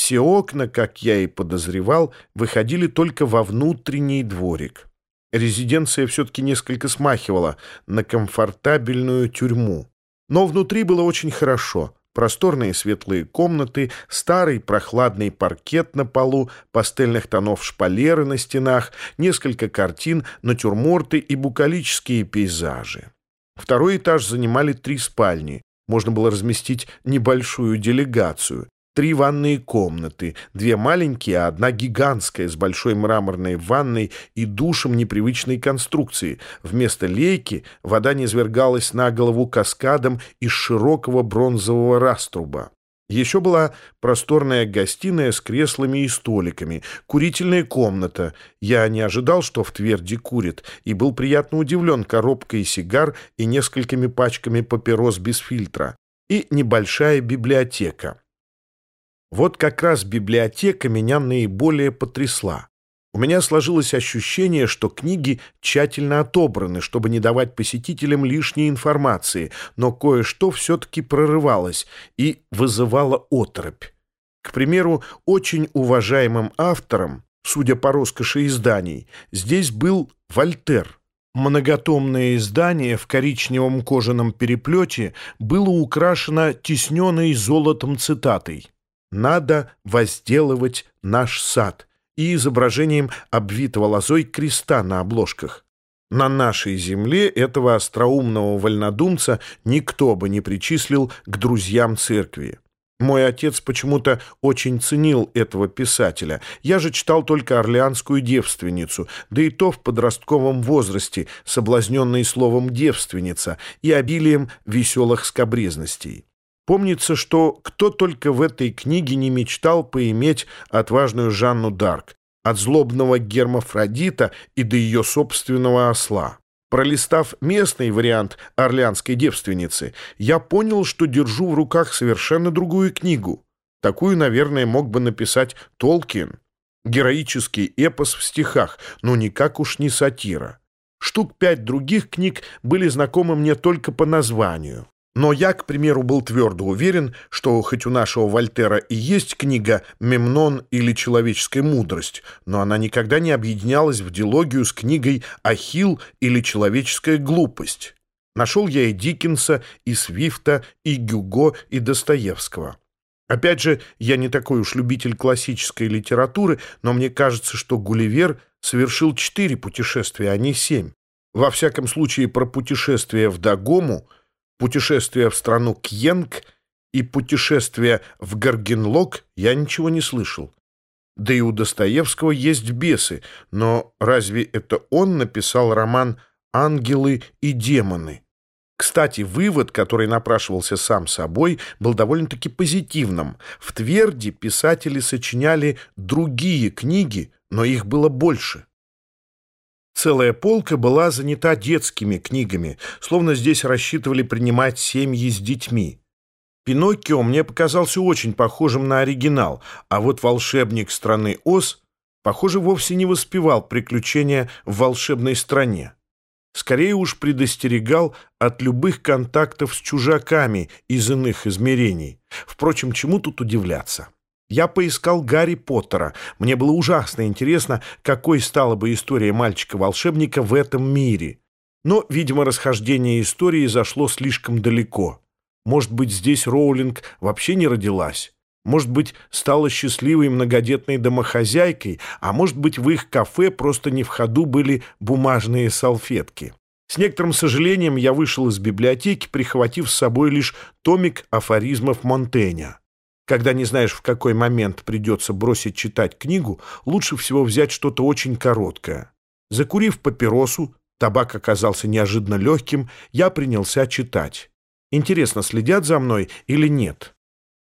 Все окна, как я и подозревал, выходили только во внутренний дворик. Резиденция все-таки несколько смахивала на комфортабельную тюрьму. Но внутри было очень хорошо. Просторные светлые комнаты, старый прохладный паркет на полу, пастельных тонов шпалеры на стенах, несколько картин, натюрморты и букалические пейзажи. Второй этаж занимали три спальни. Можно было разместить небольшую делегацию. Три ванные комнаты, две маленькие, а одна гигантская, с большой мраморной ванной и душем непривычной конструкции. Вместо лейки вода низвергалась на голову каскадом из широкого бронзового раструба. Еще была просторная гостиная с креслами и столиками, курительная комната. Я не ожидал, что в Тверди курит, и был приятно удивлен коробкой сигар и несколькими пачками папирос без фильтра. И небольшая библиотека. Вот как раз библиотека меня наиболее потрясла. У меня сложилось ощущение, что книги тщательно отобраны, чтобы не давать посетителям лишней информации, но кое-что все-таки прорывалось и вызывало оторопь. К примеру, очень уважаемым автором, судя по роскоши изданий, здесь был Вольтер. Многотомное издание в коричневом кожаном переплете было украшено тисненной золотом цитатой надо возделывать наш сад и изображением обвитого лозой креста на обложках. На нашей земле этого остроумного вольнодумца никто бы не причислил к друзьям церкви. Мой отец почему-то очень ценил этого писателя. Я же читал только «Орлеанскую девственницу», да и то в подростковом возрасте, соблазненный словом «девственница» и обилием веселых скобрезностей. Помнится, что кто только в этой книге не мечтал поиметь отважную Жанну Дарк, от злобного гермафродита и до ее собственного осла. Пролистав местный вариант «Орлеанской девственницы», я понял, что держу в руках совершенно другую книгу. Такую, наверное, мог бы написать Толкин. Героический эпос в стихах, но никак уж не сатира. Штук пять других книг были знакомы мне только по названию. Но я, к примеру, был твердо уверен, что хоть у нашего Вольтера и есть книга «Мемнон» или «Человеческая мудрость», но она никогда не объединялась в дилогию с книгой «Ахилл» или «Человеческая глупость». Нашел я и Диккенса, и Свифта, и Гюго, и Достоевского. Опять же, я не такой уж любитель классической литературы, но мне кажется, что Гулливер совершил четыре путешествия, а не семь. Во всяком случае, про путешествие в Дагому – путешествие в страну Кьенг и путешествие в Гаргенлок я ничего не слышал. Да и у Достоевского есть бесы, но разве это он написал роман «Ангелы и демоны»? Кстати, вывод, который напрашивался сам собой, был довольно-таки позитивным. В Тверди писатели сочиняли другие книги, но их было больше. Целая полка была занята детскими книгами, словно здесь рассчитывали принимать семьи с детьми. Пиноккио мне показался очень похожим на оригинал, а вот волшебник страны Оз, похоже, вовсе не воспевал приключения в волшебной стране. Скорее уж предостерегал от любых контактов с чужаками из иных измерений. Впрочем, чему тут удивляться? Я поискал Гарри Поттера. Мне было ужасно интересно, какой стала бы история мальчика-волшебника в этом мире. Но, видимо, расхождение истории зашло слишком далеко. Может быть, здесь Роулинг вообще не родилась? Может быть, стала счастливой многодетной домохозяйкой, а может быть, в их кафе просто не в ходу были бумажные салфетки. С некоторым сожалением я вышел из библиотеки, прихватив с собой лишь томик афоризмов Монтэня. Когда не знаешь, в какой момент придется бросить читать книгу, лучше всего взять что-то очень короткое. Закурив папиросу, табак оказался неожиданно легким, я принялся читать. Интересно, следят за мной или нет?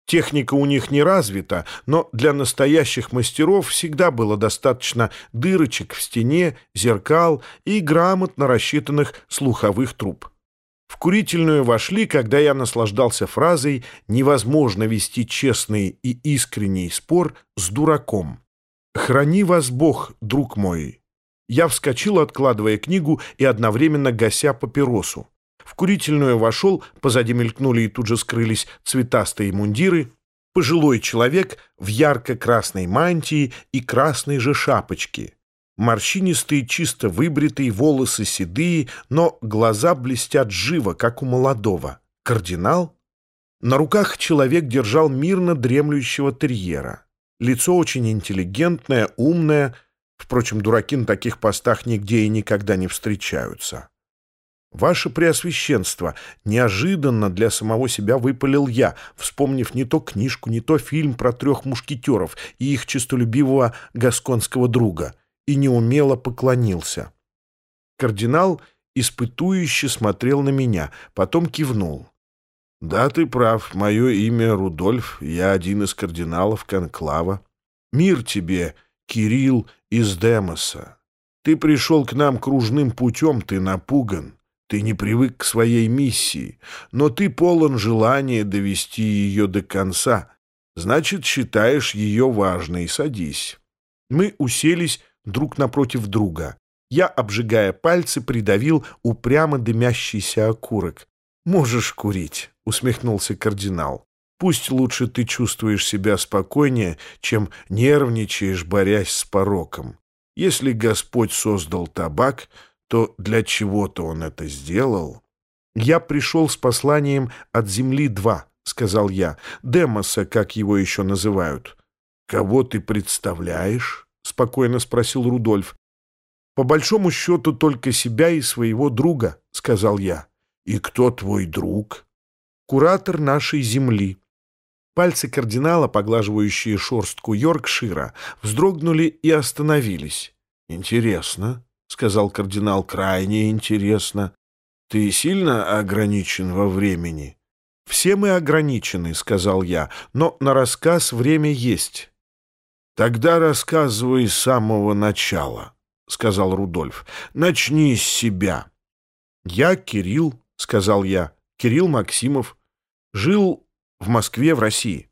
Техника у них не развита, но для настоящих мастеров всегда было достаточно дырочек в стене, зеркал и грамотно рассчитанных слуховых труб. В курительную вошли, когда я наслаждался фразой «невозможно вести честный и искренний спор с дураком». «Храни вас Бог, друг мой». Я вскочил, откладывая книгу и одновременно гася папиросу. В курительную вошел, позади мелькнули и тут же скрылись цветастые мундиры. Пожилой человек в ярко-красной мантии и красной же шапочке. Морщинистые, чисто выбритые, волосы седые, но глаза блестят живо, как у молодого. Кардинал? На руках человек держал мирно дремлющего терьера. Лицо очень интеллигентное, умное. Впрочем, дураки на таких постах нигде и никогда не встречаются. «Ваше Преосвященство!» Неожиданно для самого себя выпалил я, вспомнив не то книжку, не то фильм про трех мушкетеров и их честолюбивого гасконского друга, и неумело поклонился. Кардинал испытующе смотрел на меня, потом кивнул. «Да, ты прав. Мое имя Рудольф. Я один из кардиналов Конклава. Мир тебе, Кирилл из Демоса. Ты пришел к нам кружным путем, ты напуган. Ты не привык к своей миссии, но ты полон желания довести ее до конца. Значит, считаешь ее важной. Садись». Мы уселись друг напротив друга. Я, обжигая пальцы, придавил упрямо дымящийся окурок. «Можешь курить», — усмехнулся кардинал. «Пусть лучше ты чувствуешь себя спокойнее, чем нервничаешь, борясь с пороком. Если Господь создал табак, то для чего-то Он это сделал». «Я пришел с посланием от Земли-2», — сказал я, — «Демоса, как его еще называют». «Кого ты представляешь?» — спокойно спросил Рудольф. «По большому счету только себя и своего друга», — сказал я. «И кто твой друг?» «Куратор нашей земли». Пальцы кардинала, поглаживающие шорстку Йоркшира, вздрогнули и остановились. «Интересно», — сказал кардинал, — «крайне интересно. Ты сильно ограничен во времени?» «Все мы ограничены», — сказал я, — «но на рассказ время есть». «Тогда рассказывай с самого начала», — сказал Рудольф. «Начни с себя». «Я Кирилл», — сказал я, — Кирилл Максимов. Жил в Москве, в России.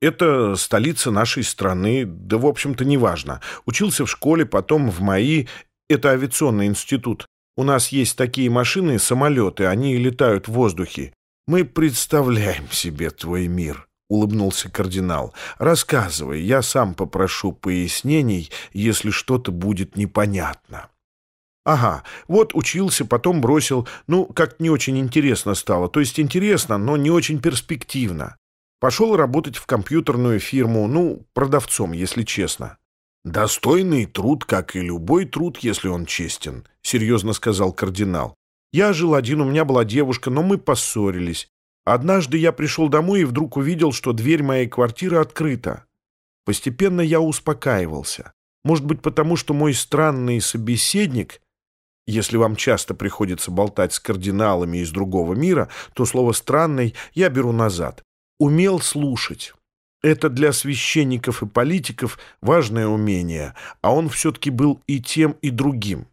Это столица нашей страны, да, в общем-то, неважно. Учился в школе, потом в МАИ, это авиационный институт. У нас есть такие машины, самолеты, они летают в воздухе. Мы представляем себе твой мир, — улыбнулся кардинал. Рассказывай, я сам попрошу пояснений, если что-то будет непонятно. Ага, вот учился, потом бросил. Ну, как не очень интересно стало. То есть интересно, но не очень перспективно. Пошел работать в компьютерную фирму, ну, продавцом, если честно. «Достойный труд, как и любой труд, если он честен», — серьезно сказал кардинал. «Я жил один, у меня была девушка, но мы поссорились. Однажды я пришел домой и вдруг увидел, что дверь моей квартиры открыта. Постепенно я успокаивался. Может быть, потому что мой странный собеседник если вам часто приходится болтать с кардиналами из другого мира, то слово «странный» я беру назад. Умел слушать. Это для священников и политиков важное умение, а он все-таки был и тем, и другим.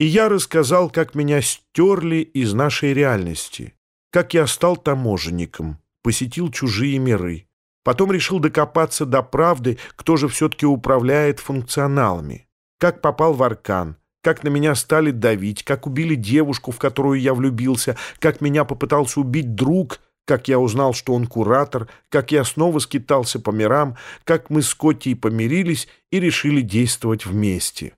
И я рассказал, как меня стерли из нашей реальности, как я стал таможенником, посетил чужие миры. Потом решил докопаться до правды, кто же все-таки управляет функционалами. Как попал в Аркан, как на меня стали давить, как убили девушку, в которую я влюбился, как меня попытался убить друг, как я узнал, что он куратор, как я снова скитался по мирам, как мы с Котей помирились и решили действовать вместе.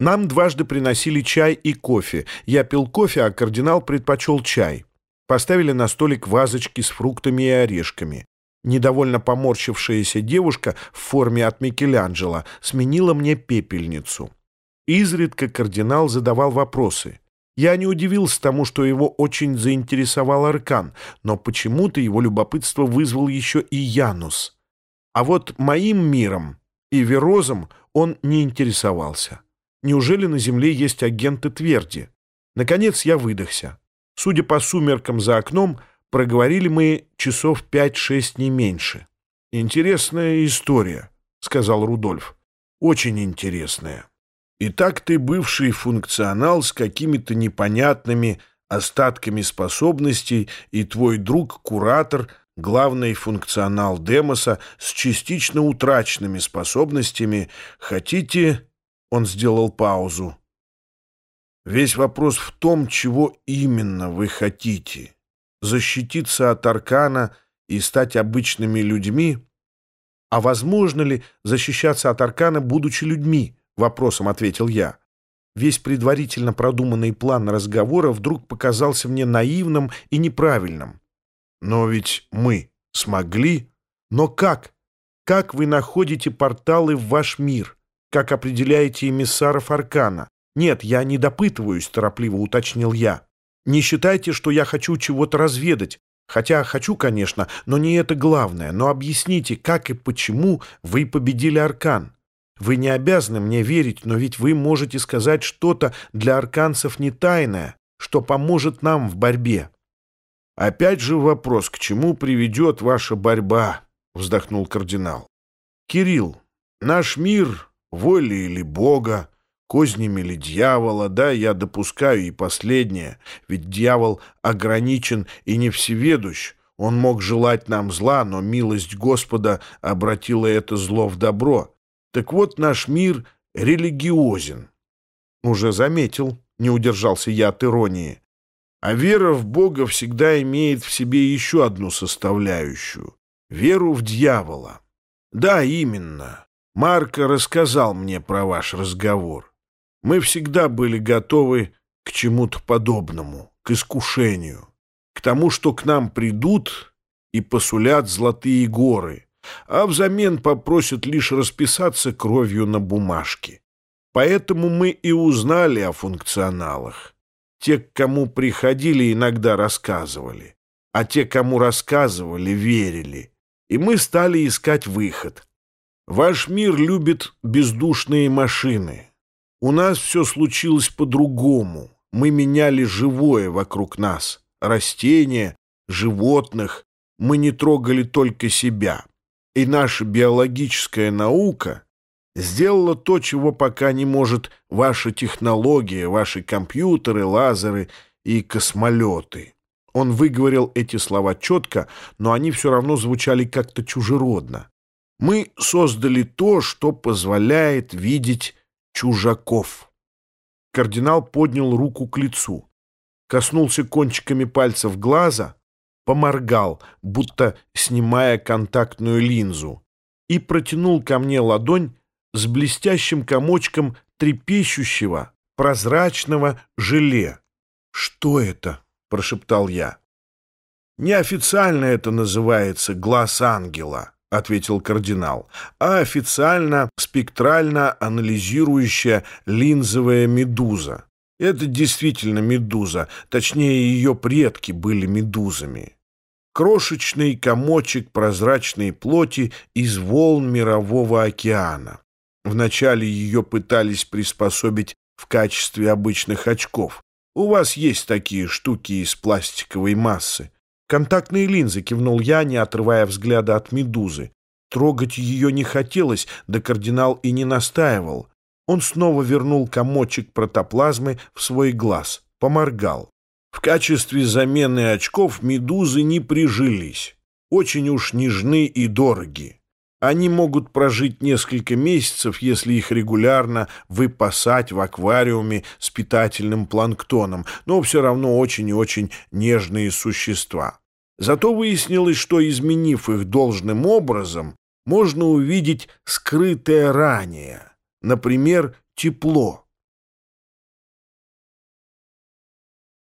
Нам дважды приносили чай и кофе. Я пил кофе, а кардинал предпочел чай. Поставили на столик вазочки с фруктами и орешками. Недовольно поморщившаяся девушка в форме от Микеланджело сменила мне пепельницу. Изредка кардинал задавал вопросы. Я не удивился тому, что его очень заинтересовал Аркан, но почему-то его любопытство вызвал еще и Янус. А вот моим миром и Верозом он не интересовался. Неужели на Земле есть агенты Тверди? Наконец я выдохся. Судя по сумеркам за окном, проговорили мы часов пять-шесть не меньше. «Интересная история», — сказал Рудольф. «Очень интересная». Итак, ты бывший функционал с какими-то непонятными остатками способностей, и твой друг-куратор — главный функционал Демоса с частично утраченными способностями. Хотите... Он сделал паузу. Весь вопрос в том, чего именно вы хотите. Защититься от Аркана и стать обычными людьми? А возможно ли защищаться от аркана, будучи людьми? Вопросом ответил я. Весь предварительно продуманный план разговора вдруг показался мне наивным и неправильным. Но ведь мы смогли. Но как? Как вы находите порталы в ваш мир? Как определяете эмиссаров Аркана? Нет, я не допытываюсь, торопливо уточнил я. Не считайте, что я хочу чего-то разведать. Хотя хочу, конечно, но не это главное. Но объясните, как и почему вы победили Аркан. Вы не обязаны мне верить, но ведь вы можете сказать что-то для арканцев не тайное, что поможет нам в борьбе. Опять же вопрос, к чему приведет ваша борьба, вздохнул кардинал. Кирилл, наш мир волей или Бога, кознями ли дьявола, да, я допускаю и последнее, ведь дьявол ограничен и не всеведущ, он мог желать нам зла, но милость Господа обратила это зло в добро. Так вот, наш мир религиозен. Уже заметил, не удержался я от иронии. А вера в Бога всегда имеет в себе еще одну составляющую — веру в дьявола. Да, именно. Марко рассказал мне про ваш разговор. Мы всегда были готовы к чему-то подобному, к искушению, к тому, что к нам придут и посулят золотые горы, а взамен попросят лишь расписаться кровью на бумажке. Поэтому мы и узнали о функционалах. Те, к кому приходили, иногда рассказывали, а те, кому рассказывали, верили. И мы стали искать выход. Ваш мир любит бездушные машины. У нас все случилось по-другому. Мы меняли живое вокруг нас. Растения, животных. Мы не трогали только себя. И наша биологическая наука сделала то, чего пока не может ваша технология, ваши компьютеры, лазеры и космолеты. Он выговорил эти слова четко, но они все равно звучали как-то чужеродно. Мы создали то, что позволяет видеть чужаков. Кардинал поднял руку к лицу, коснулся кончиками пальцев глаза — поморгал, будто снимая контактную линзу, и протянул ко мне ладонь с блестящим комочком трепещущего, прозрачного желе. «Что это?» — прошептал я. «Неофициально это называется глаз ангела», — ответил кардинал, «а официально спектрально анализирующая линзовая медуза. Это действительно медуза, точнее, ее предки были медузами. Крошечный комочек прозрачной плоти из волн мирового океана. Вначале ее пытались приспособить в качестве обычных очков. У вас есть такие штуки из пластиковой массы. Контактные линзы, кивнул я, не отрывая взгляда от медузы. Трогать ее не хотелось, да кардинал и не настаивал. Он снова вернул комочек протоплазмы в свой глаз, поморгал. В качестве замены очков медузы не прижились. Очень уж нежны и дороги. Они могут прожить несколько месяцев, если их регулярно выпасать в аквариуме с питательным планктоном, но все равно очень и очень нежные существа. Зато выяснилось, что, изменив их должным образом, можно увидеть скрытое ранее. Например, тепло.